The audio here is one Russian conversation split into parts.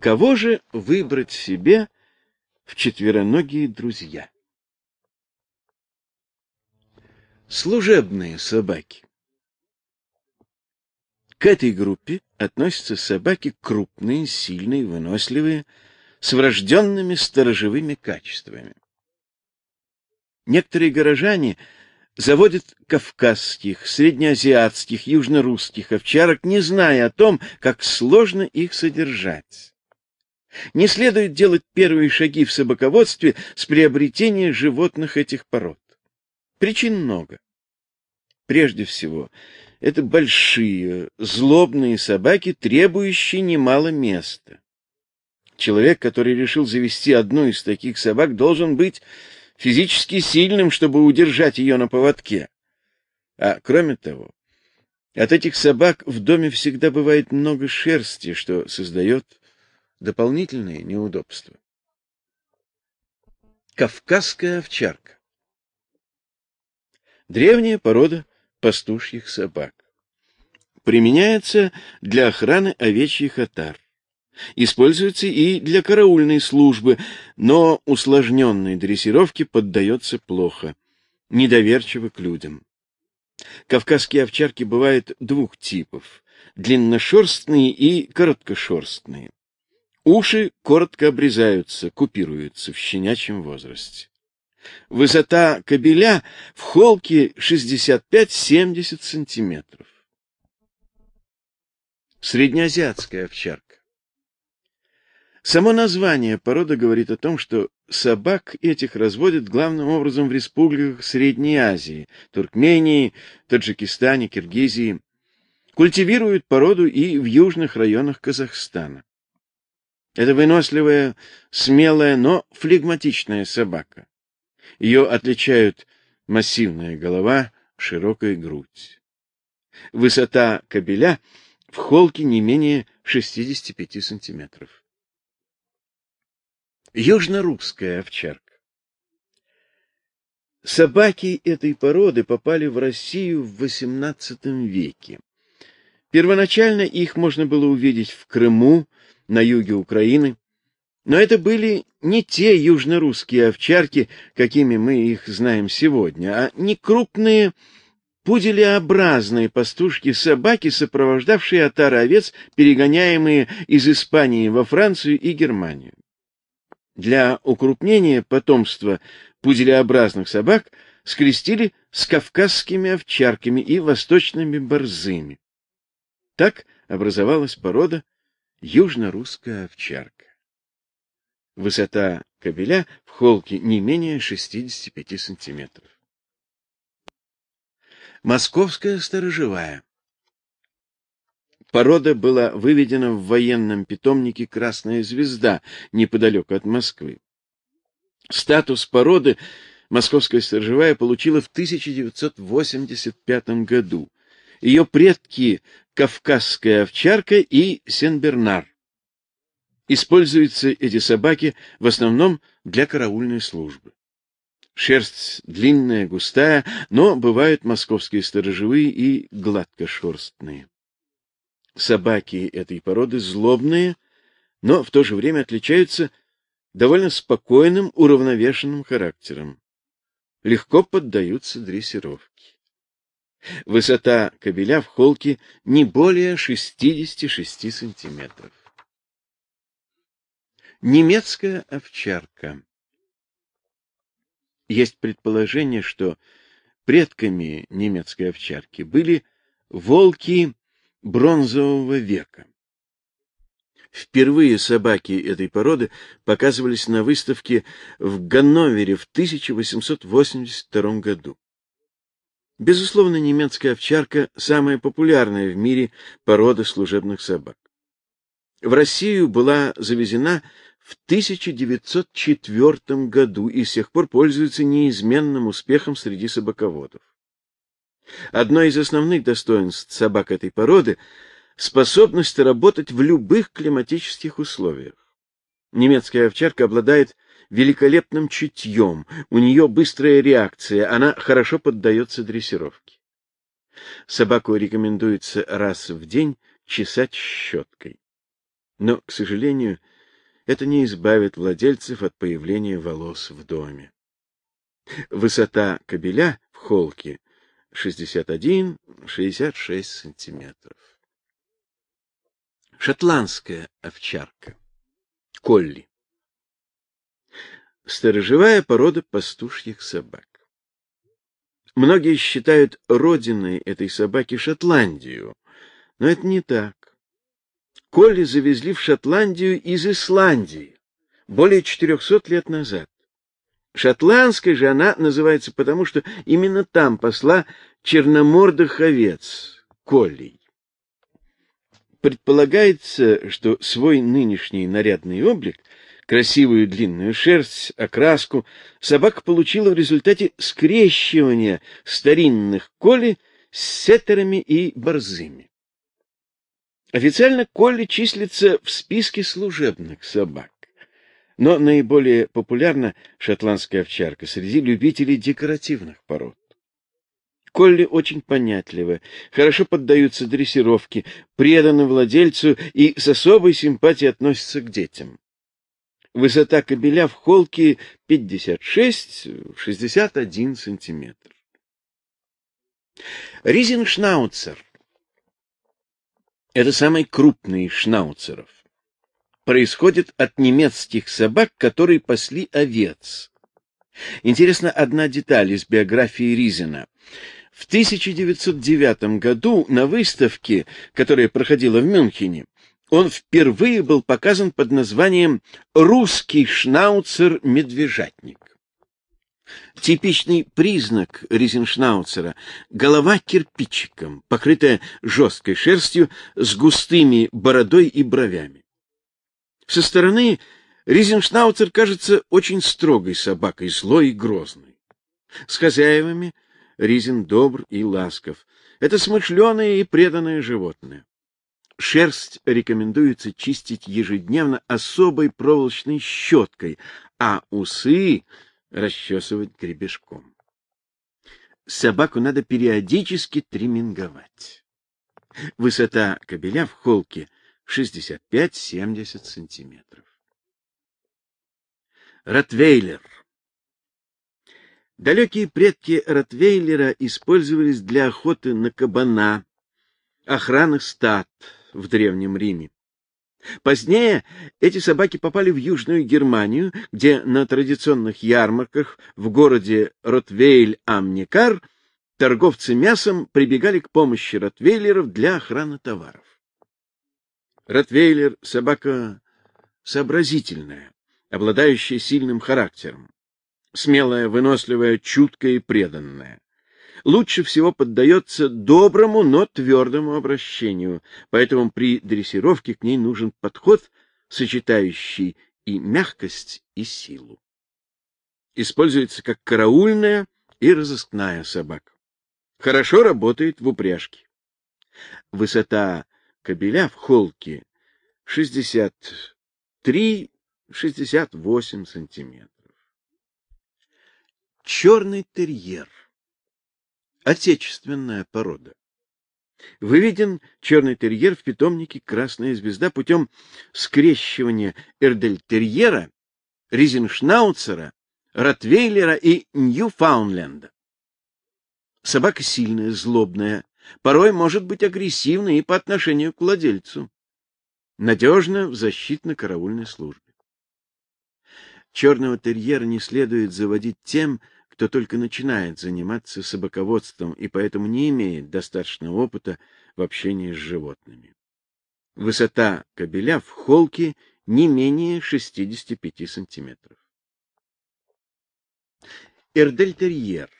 Кого же выбрать себе в четвероногие друзья? Служебные собаки. К этой группе относятся собаки крупные, сильные, выносливые, с врожденными сторожевыми качествами. Некоторые горожане заводят кавказских, среднеазиатских, южнорусских овчарок, не зная о том, как сложно их содержать. Не следует делать первые шаги в собаководстве с приобретения животных этих пород. Причин много. Прежде всего, это большие, злобные собаки, требующие немало места. Человек, который решил завести одну из таких собак, должен быть физически сильным, чтобы удержать ее на поводке. А кроме того, от этих собак в доме всегда бывает много шерсти, что создает дополнительные неудобства. Кавказская овчарка. Древняя порода пастушьих собак. Применяется для охраны овечьих отар. Используется и для караульной службы, но усложненной дрессировке поддается плохо, недоверчиво к людям. Кавказские овчарки бывают двух типов – длинношерстные и короткошерстные. Уши коротко обрезаются, купируются в щенячьем возрасте. Высота кобеля в холке 65-70 сантиметров. Среднеазиатская овчарка. Само название породы говорит о том, что собак этих разводят главным образом в республиках Средней Азии, Туркмении, Таджикистане, Киргизии. Культивируют породу и в южных районах Казахстана. Это выносливая, смелая, но флегматичная собака. Ее отличают массивная голова, широкая грудь. Высота кобеля в холке не менее 65 сантиметров. Южнорусская овчарка. Собаки этой породы попали в Россию в XVIII веке. Первоначально их можно было увидеть в Крыму, на юге Украины, но это были не те южнорусские овчарки, какими мы их знаем сегодня, а не крупные пуделеобразные пастушки-собаки, сопровождавшие отары овец, перегоняемые из Испании во Францию и Германию. Для укрупнения потомства пуделеобразных собак скрестили с кавказскими овчарками и восточными борзыми. Так образовалась порода южно-русская овчарка. Высота кобеля в холке не менее 65 сантиметров. Московская сторожевая Порода была выведена в военном питомнике Красная звезда неподалеку от Москвы. Статус породы московская сторожевая получила в 1985 году. Ее предки кавказская овчарка и сенбернар. Используются эти собаки в основном для караульной службы. Шерсть длинная, густая, но бывают московские сторожевые и гладкошерстные. Собаки этой породы злобные, но в то же время отличаются довольно спокойным, уравновешенным характером. Легко поддаются дрессировке. Высота кобеля в холке не более 66 сантиметров. Немецкая овчарка. Есть предположение, что предками немецкой овчарки были волки бронзового века. Впервые собаки этой породы показывались на выставке в Ганновере в 1882 году. Безусловно, немецкая овчарка самая популярная в мире порода служебных собак. В Россию была завезена в 1904 году и с тех пор пользуется неизменным успехом среди собаководов. Одно из основных достоинств собак этой породы — способность работать в любых климатических условиях. Немецкая овчарка обладает великолепным чутьем, у нее быстрая реакция, она хорошо поддается дрессировке. Собаку рекомендуется раз в день чесать щеткой. Но, к сожалению, это не избавит владельцев от появления волос в доме. Высота кобеля в холке 61-66 сантиметров. Шотландская овчарка. Колли. Сторожевая порода пастушьих собак. Многие считают родиной этой собаки Шотландию, но это не так. Колли завезли в Шотландию из Исландии более 400 лет назад. Шотландской же она называется потому, что именно там посла черномордых овец, коллей. Предполагается, что свой нынешний нарядный облик, красивую длинную шерсть, окраску, собака получила в результате скрещивания старинных колли с сеттерами и борзыми. Официально колли числится в списке служебных собак. Но наиболее популярна шотландская овчарка среди любителей декоративных пород. Колли очень понятливы, хорошо поддаются дрессировке, преданы владельцу и с особой симпатией относятся к детям. Высота кобеля в холке 56-61 сантиметр. Ризеншнауцер — это самый крупный из шнауцеров происходит от немецких собак, которые пасли овец. Интересна одна деталь из биографии Ризена. В 1909 году на выставке, которая проходила в Мюнхене, он впервые был показан под названием «Русский шнауцер-медвежатник». Типичный признак Ризеншнауцера — голова кирпичиком, покрытая жесткой шерстью с густыми бородой и бровями. Со стороны Ризеншнауцер кажется очень строгой собакой, злой и грозной. С хозяевами Ризен добр и ласков. Это смышленое и преданное животное. Шерсть рекомендуется чистить ежедневно особой проволочной щеткой, а усы расчесывать гребешком. Собаку надо периодически триминговать. Высота кобеля в холке 65-70 сантиметров. Ротвейлер. Далекие предки Ротвейлера использовались для охоты на кабана, охраны стад в Древнем Риме. Позднее эти собаки попали в Южную Германию, где на традиционных ярмарках в городе Ротвейль-Амникар торговцы мясом прибегали к помощи ротвейлеров для охраны товаров. Ротвейлер — собака сообразительная, обладающая сильным характером, смелая, выносливая, чуткая и преданная. Лучше всего поддается доброму, но твердому обращению, поэтому при дрессировке к ней нужен подход, сочетающий и мягкость, и силу. Используется как караульная и разыскная собака. Хорошо работает в упряжке. Высота кобеля в холке 63-68 сантиметров. Черный терьер. Отечественная порода. Выведен черный терьер в питомнике «Красная звезда» путем скрещивания эрдельтерьера, ризеншнауцера, ротвейлера и ньюфаундленда. Собака сильная, злобная, порой может быть агрессивной и по отношению к владельцу. Надежно в защитно-караульной службе. Черного терьера не следует заводить тем, кто только начинает заниматься собаководством и поэтому не имеет достаточного опыта в общении с животными. Высота кобеля в холке не менее 65 сантиметров. Эрдель-терьер.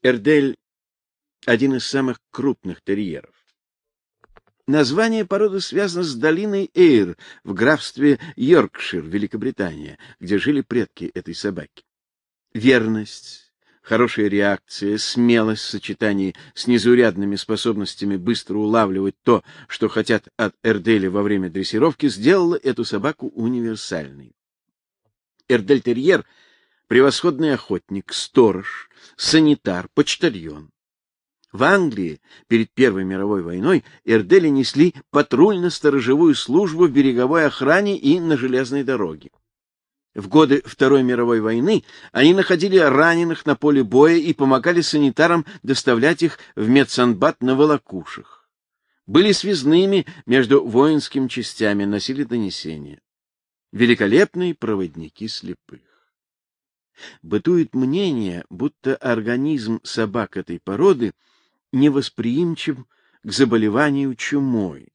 Эрдель один из самых крупных терьеров. Название породы связано с долиной Эйр в графстве Йоркшир, Великобритания, где жили предки этой собаки. Верность, хорошая реакция, смелость в сочетании с незаурядными способностями быстро улавливать то, что хотят от Эрделя во время дрессировки, сделала эту собаку универсальной. Эрдель-терьер — превосходный охотник, сторож, санитар, почтальон. В Англии перед Первой мировой войной Эрдели несли патрульно-сторожевую службу в береговой охране и на железной дороге. В годы Второй мировой войны они находили раненых на поле боя и помогали санитарам доставлять их в медсанбат на волокушах. Были связными между воинскими частями, носили донесения. Великолепные проводники слепых. Бытует мнение, будто организм собак этой породы невосприимчив к заболеванию чумой.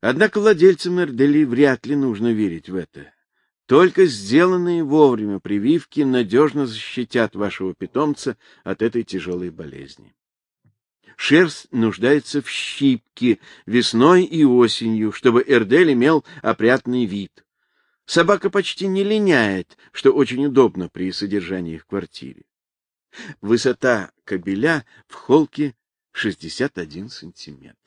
Однако владельцам Эрдели вряд ли нужно верить в это. Только сделанные вовремя прививки надежно защитят вашего питомца от этой тяжелой болезни. Шерсть нуждается в щипке весной и осенью, чтобы эрдель имел опрятный вид. Собака почти не линяет, что очень удобно при содержании в квартире. Высота кобеля в холке 61 сантиметр.